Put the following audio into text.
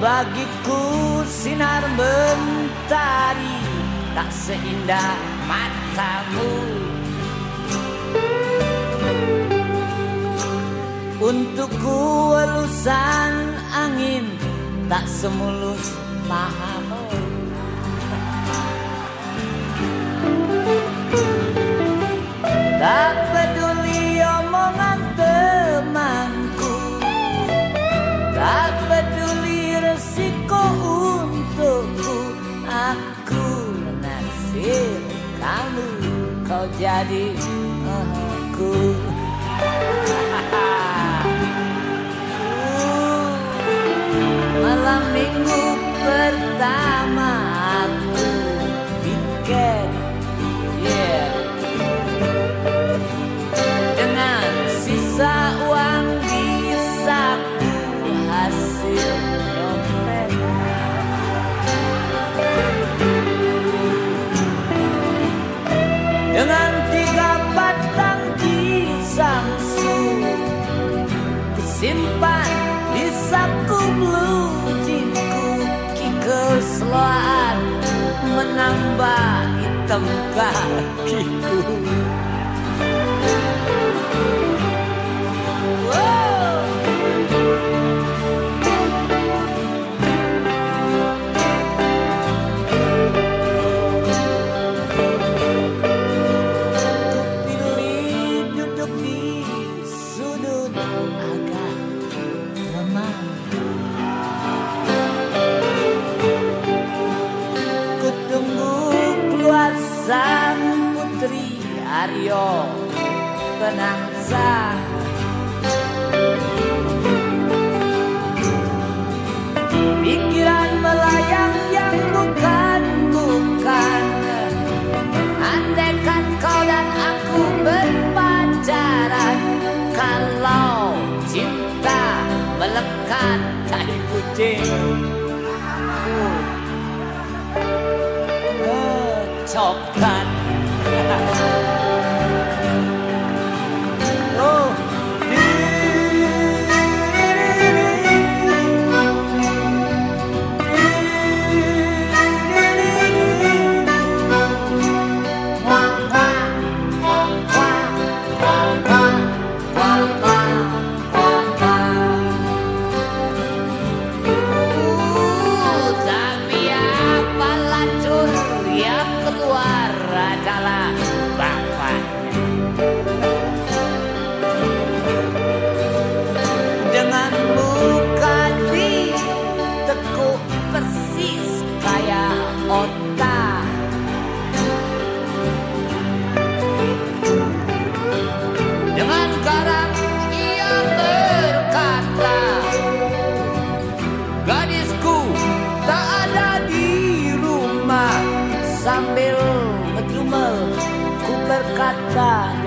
Bagiku sinar mentari tak seindah matamu. Untukku elusan angin tak semulus pahamu resiko untukku Aku naksir kamu. Kau jadi aku. Malam minggu pertama aku Tiket tempat kiku Aryo Penangsa Pikiran melayang yang bukan-bukan. Andaikan kau dan aku berpacaran Kalau cinta melekat tai kucing. Oh, Coklat Dengan muka di tekuk persis kayak otak. Dengan karat ia berkata Gadisku tak ada di rumah. Sambil ngedumel ku berkata